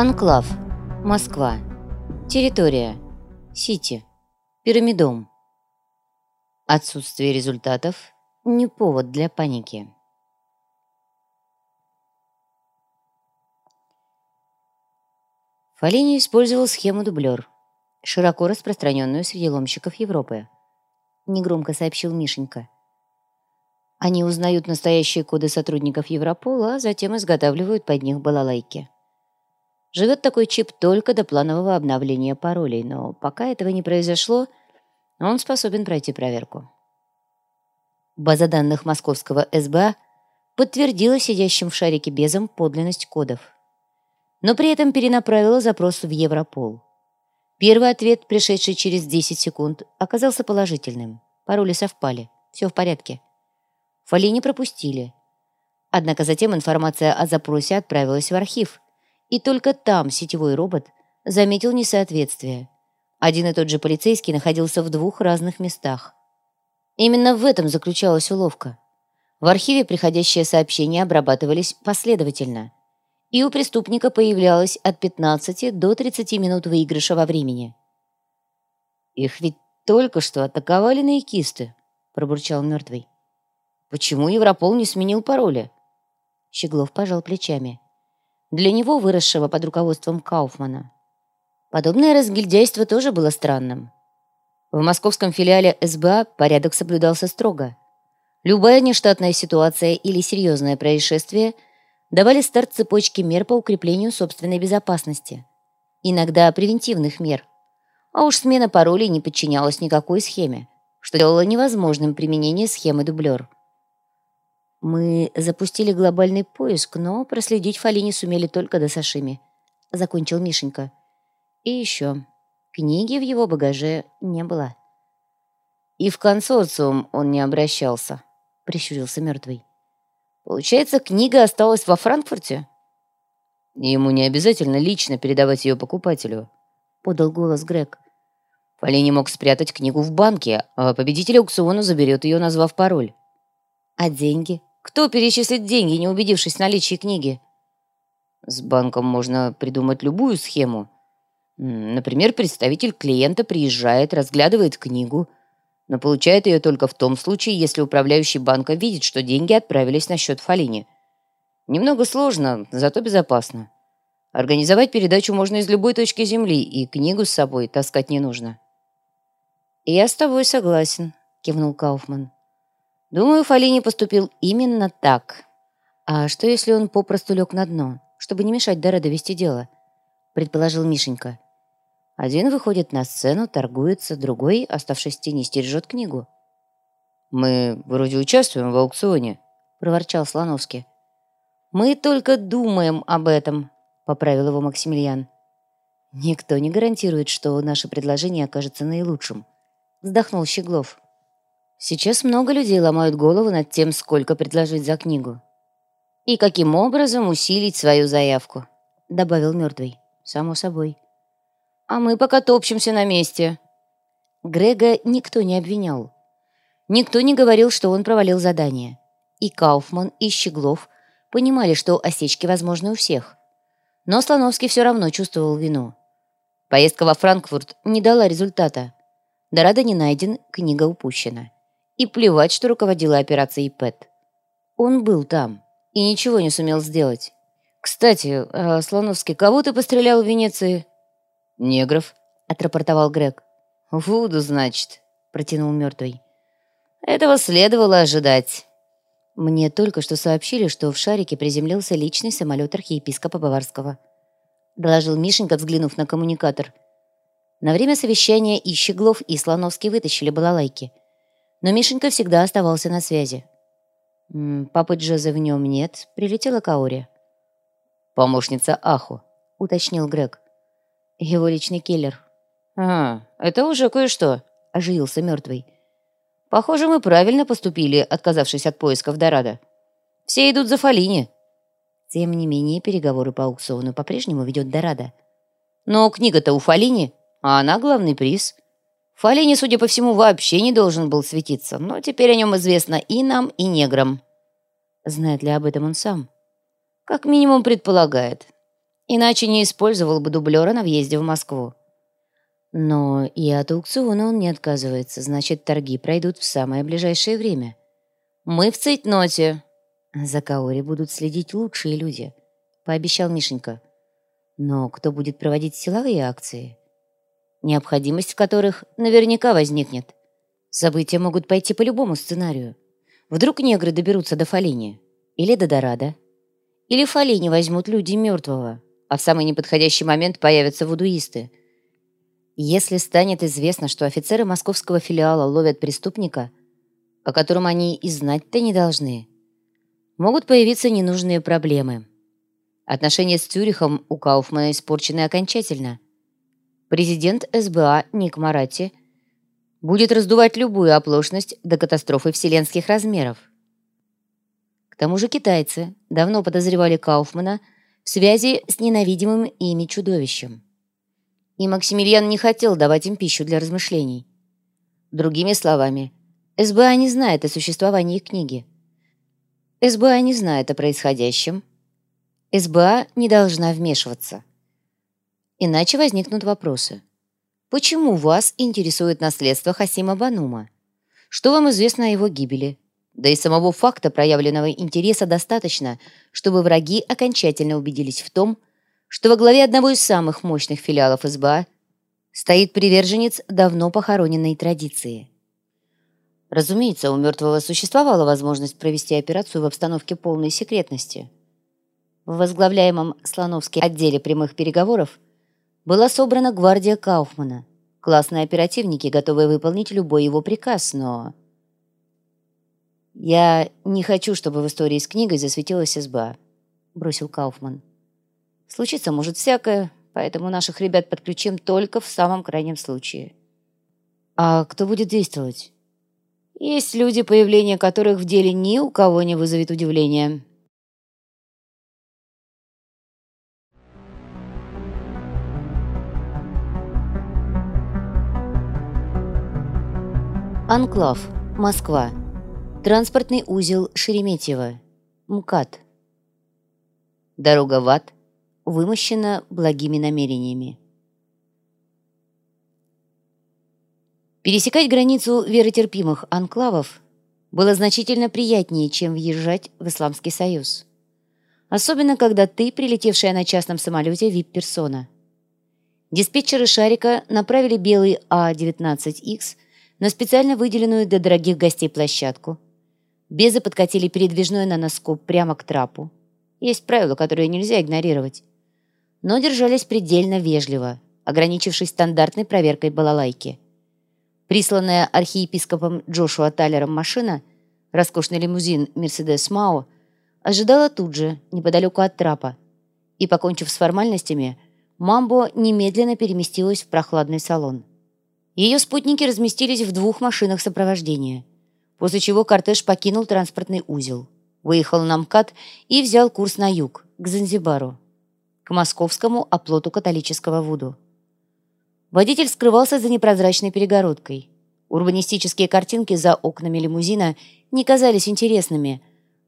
Анклав. Москва. Территория. Сити. Пирамидом. Отсутствие результатов – не повод для паники. Фалини использовал схему дублер, широко распространенную среди ломщиков Европы. Негромко сообщил Мишенька. Они узнают настоящие коды сотрудников Европола, а затем изготавливают под них балалайки. Живет такой чип только до планового обновления паролей, но пока этого не произошло, он способен пройти проверку. База данных московского СБА подтвердила сидящим в шарике безом подлинность кодов. Но при этом перенаправила запрос в Европол. Первый ответ, пришедший через 10 секунд, оказался положительным. Пароли совпали. Все в порядке. Фоли не пропустили. Однако затем информация о запросе отправилась в архив – и только там сетевой робот заметил несоответствие. Один и тот же полицейский находился в двух разных местах. Именно в этом заключалась уловка. В архиве приходящие сообщения обрабатывались последовательно, и у преступника появлялось от 15 до 30 минут выигрыша во времени. «Их ведь только что атаковали наикисты», — пробурчал мертвый. «Почему Европол не сменил пароля?» Щеглов пожал плечами для него, выросшего под руководством Кауфмана. Подобное разгильдяйство тоже было странным. В московском филиале СБА порядок соблюдался строго. Любая нештатная ситуация или серьезное происшествие давали старт цепочке мер по укреплению собственной безопасности. Иногда превентивных мер. А уж смена паролей не подчинялась никакой схеме, что делало невозможным применение схемы дублер. Мы запустили глобальный поиск, но проследить Фали не сумели только до Сашими. Закончил Мишенька. И еще. Книги в его багаже не было. И в консорциум он не обращался, прищурился мертвый. Получается, книга осталась во Франкфурте? Ему не обязательно лично передавать ее покупателю, подал голос Грег. Фали не мог спрятать книгу в банке, а победитель аукциона заберет ее, назвав пароль. А деньги? Кто перечислит деньги, не убедившись в наличии книги? С банком можно придумать любую схему. Например, представитель клиента приезжает, разглядывает книгу, но получает ее только в том случае, если управляющий банка видит, что деньги отправились на счет Фалини. Немного сложно, зато безопасно. Организовать передачу можно из любой точки Земли, и книгу с собой таскать не нужно. «Я с тобой согласен», — кивнул Кауфман. Думаю, Фалини поступил именно так. А что, если он попросту лег на дно, чтобы не мешать Даре довести дело? Предположил Мишенька. Один выходит на сцену, торгуется, другой, оставшись в тени, стережет книгу. «Мы вроде участвуем в аукционе», — проворчал Слоновский. «Мы только думаем об этом», — поправил его Максимилиан. «Никто не гарантирует, что наше предложение окажется наилучшим», — вздохнул Щеглов. Сейчас много людей ломают голову над тем, сколько предложить за книгу. И каким образом усилить свою заявку, добавил мертвый. Само собой. А мы пока топчемся на месте. Грега никто не обвинял. Никто не говорил, что он провалил задание. И Кауфман, и Щеглов понимали, что осечки возможны у всех. Но Слоновский все равно чувствовал вину. Поездка во Франкфурт не дала результата. Дорадо не найден, книга упущена. И плевать, что руководила операцией ПЭТ. Он был там и ничего не сумел сделать. «Кстати, э, Слоновский, кого ты пострелял в Венеции?» «Негров», — отрапортовал Грег. «Вуду, значит», — протянул мертвый. «Этого следовало ожидать». Мне только что сообщили, что в шарике приземлился личный самолет архиепископа Баварского. Доложил Мишенька, взглянув на коммуникатор. На время совещания и Щеглов, и Слоновский вытащили балалайки — но Мишенька всегда оставался на связи. «Папы Джоза в нем нет», — прилетела Каори. «Помощница Аху», — уточнил Грег. «Его личный киллер». «А, это уже кое-что», — оживился мертвый. «Похоже, мы правильно поступили, отказавшись от поисков Дорадо. Все идут за Фалини». Тем не менее, переговоры по аукциону по-прежнему ведет Дорадо. «Но книга-то у Фалини, а она главный приз». Фалини, судя по всему, вообще не должен был светиться, но теперь о нем известно и нам, и неграм. Знает ли об этом он сам? Как минимум предполагает. Иначе не использовал бы дублера на въезде в Москву. Но и от аукциона он не отказывается, значит, торги пройдут в самое ближайшее время. Мы в цейтноте. За Каори будут следить лучшие люди, пообещал Мишенька. Но кто будет проводить силовые акции? Необходимость в которых наверняка возникнет. События могут пойти по любому сценарию. Вдруг негры доберутся до Фалини или до Дорадо. Или Фалини возьмут люди мертвого, а в самый неподходящий момент появятся вудуисты. Если станет известно, что офицеры московского филиала ловят преступника, о котором они и знать-то не должны, могут появиться ненужные проблемы. Отношения с Цюрихом у Кауфмана испорчены окончательно. Президент СБА Ник Марати будет раздувать любую оплошность до катастрофы вселенских размеров. К тому же китайцы давно подозревали Кауфмана в связи с ненавидимым ими чудовищем. И Максимилиан не хотел давать им пищу для размышлений. Другими словами, СБА не знает о существовании книги. СБА не знает о происходящем. СБА не должна вмешиваться. Иначе возникнут вопросы. Почему вас интересует наследство Хасима Банума? Что вам известно о его гибели? Да и самого факта проявленного интереса достаточно, чтобы враги окончательно убедились в том, что во главе одного из самых мощных филиалов СБА стоит приверженец давно похороненной традиции. Разумеется, у мертвого существовала возможность провести операцию в обстановке полной секретности. В возглавляемом Слоновске отделе прямых переговоров была собрана гвардия Кауфмана, классные оперативники, готовые выполнить любой его приказ, но... «Я не хочу, чтобы в истории с книгой засветилась СБА», — бросил Кауфман. «Случиться может всякое, поэтому наших ребят подключим только в самом крайнем случае». «А кто будет действовать?» «Есть люди, появление которых в деле ни у кого не вызовет удивления», Анклав, Москва. Транспортный узел Шереметьево. МКАД. Дорога в ад вымощена благими намерениями. Пересекать границу веротерпимых анклавов было значительно приятнее, чем въезжать в Исламский Союз. Особенно, когда ты, прилетевшая на частном самолете, вип-персона. Диспетчеры «Шарика» направили белый А-19Х на специально выделенную для дорогих гостей площадку. Безы подкатили передвижной наноскоп прямо к трапу. Есть правила, которые нельзя игнорировать. Но держались предельно вежливо, ограничившись стандартной проверкой балалайки. Присланная архиепископом Джошуа Талером машина, роскошный лимузин «Мерседес Мао», ожидала тут же, неподалеку от трапа. И, покончив с формальностями, Мамбо немедленно переместилась в прохладный салон. Ее спутники разместились в двух машинах сопровождения, после чего кортеж покинул транспортный узел, выехал на МКАД и взял курс на юг, к Занзибару, к московскому оплоту католического Вуду. Водитель скрывался за непрозрачной перегородкой. Урбанистические картинки за окнами лимузина не казались интересными,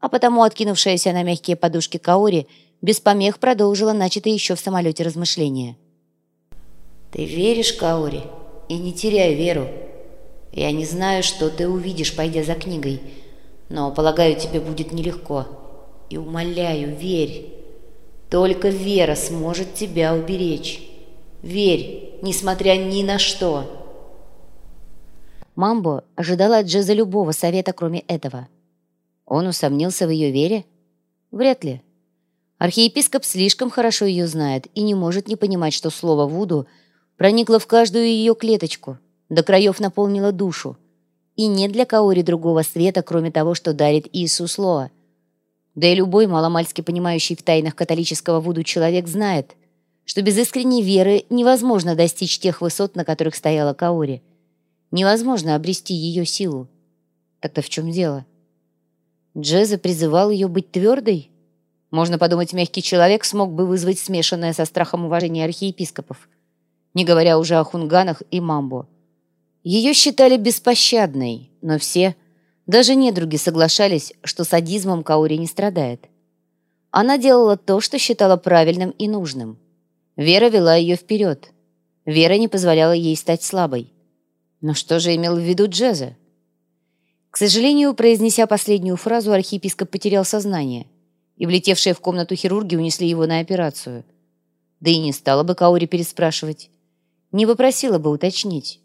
а потому откинувшаяся на мягкие подушки Каори без помех продолжила начатые еще в самолете размышления. «Ты веришь, Каори?» И не теряй веру. Я не знаю, что ты увидишь, пойдя за книгой, но, полагаю, тебе будет нелегко. И умоляю, верь. Только вера сможет тебя уберечь. Верь, несмотря ни на что. Мамбо ожидала от Джеза любого совета, кроме этого. Он усомнился в ее вере? Вряд ли. Архиепископ слишком хорошо ее знает и не может не понимать, что слово «Вуду» проникла в каждую ее клеточку, до краев наполнила душу. И нет для Каори другого света, кроме того, что дарит Иисус Лоа. Да и любой маломальски понимающий в тайнах католического Вуду человек знает, что без искренней веры невозможно достичь тех высот, на которых стояла Каори. Невозможно обрести ее силу. Так-то в чем дело? Джеза призывал ее быть твердой? Можно подумать, мягкий человек смог бы вызвать смешанное со страхом уважение архиепископов не говоря уже о хунганах и мамбо. Ее считали беспощадной, но все, даже недруги, соглашались, что садизмом Каори не страдает. Она делала то, что считала правильным и нужным. Вера вела ее вперед. Вера не позволяла ей стать слабой. Но что же имел в виду Джеза? К сожалению, произнеся последнюю фразу, архиепископ потерял сознание, и влетевшие в комнату хирурги унесли его на операцию. Да и не стала бы Каури переспрашивать. Не попросила бы уточнить.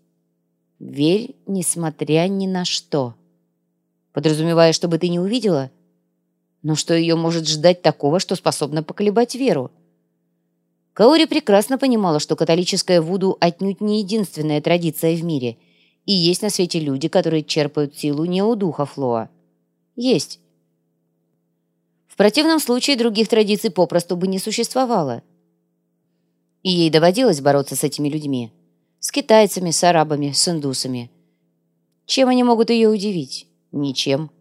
«Верь, несмотря ни на что». Подразумевая, чтобы ты не увидела? Но что ее может ждать такого, что способно поколебать веру? Каори прекрасно понимала, что католическая Вуду отнюдь не единственная традиция в мире – и есть на свете люди, которые черпают силу не у духа Флоа. Есть. В противном случае других традиций попросту бы не существовало. И ей доводилось бороться с этими людьми. С китайцами, с арабами, с индусами. Чем они могут ее удивить? Ничем.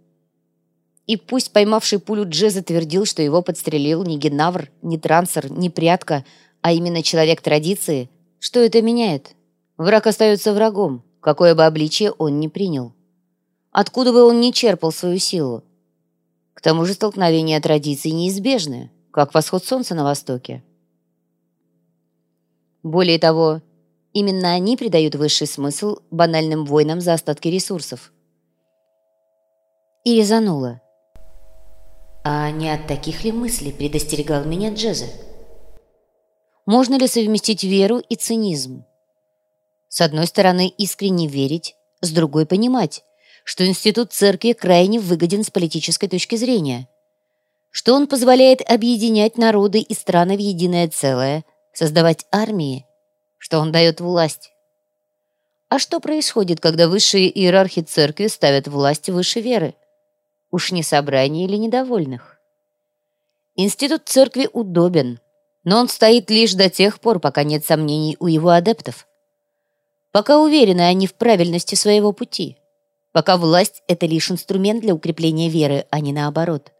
И пусть поймавший пулю Джез затвердил, что его подстрелил не Генавр, не Трансер, не Прятка, а именно человек традиции, что это меняет? Враг остается врагом какое бы обличие он ни принял. Откуда бы он ни черпал свою силу. К тому же столкновения традиций неизбежны, как восход солнца на востоке. Более того, именно они придают высший смысл банальным войнам за остатки ресурсов. И резануло. А не от таких ли мыслей предостерегал меня Джезе? Можно ли совместить веру и цинизм? С одной стороны, искренне верить, с другой – понимать, что институт церкви крайне выгоден с политической точки зрения, что он позволяет объединять народы и страны в единое целое, создавать армии, что он дает власть. А что происходит, когда высшие иерархи церкви ставят власть выше веры? Уж не собрание или недовольных? Институт церкви удобен, но он стоит лишь до тех пор, пока нет сомнений у его адептов пока уверены они в правильности своего пути, пока власть — это лишь инструмент для укрепления веры, а не наоборот.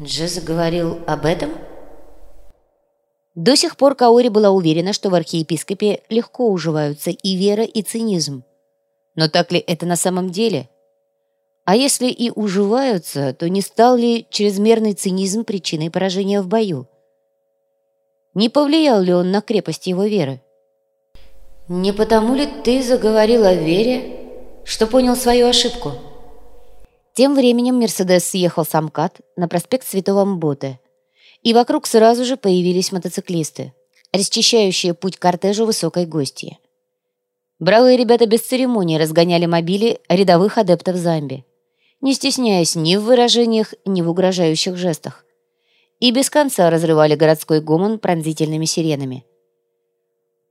Джеза говорил об этом? До сих пор Каори была уверена, что в архиепископе легко уживаются и вера, и цинизм. Но так ли это на самом деле? А если и уживаются, то не стал ли чрезмерный цинизм причиной поражения в бою? Не повлиял ли он на крепость его веры? «Не потому ли ты заговорил о вере, что понял свою ошибку?» Тем временем Мерседес съехал с Амкат на проспект Святого Мботе, и вокруг сразу же появились мотоциклисты, расчищающие путь кортежу высокой гости. Бравые ребята без церемонии разгоняли мобили рядовых адептов Замби, не стесняясь ни в выражениях, ни в угрожающих жестах, и без конца разрывали городской гомон пронзительными сиренами –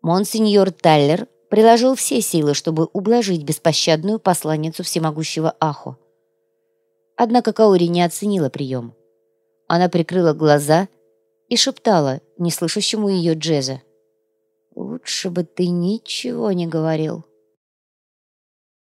Монсеньор Таллер приложил все силы, чтобы ублажить беспощадную посланницу всемогущего Ахо. Однако Каори не оценила прием. Она прикрыла глаза и шептала неслышащему ее Джеза. «Лучше бы ты ничего не говорил».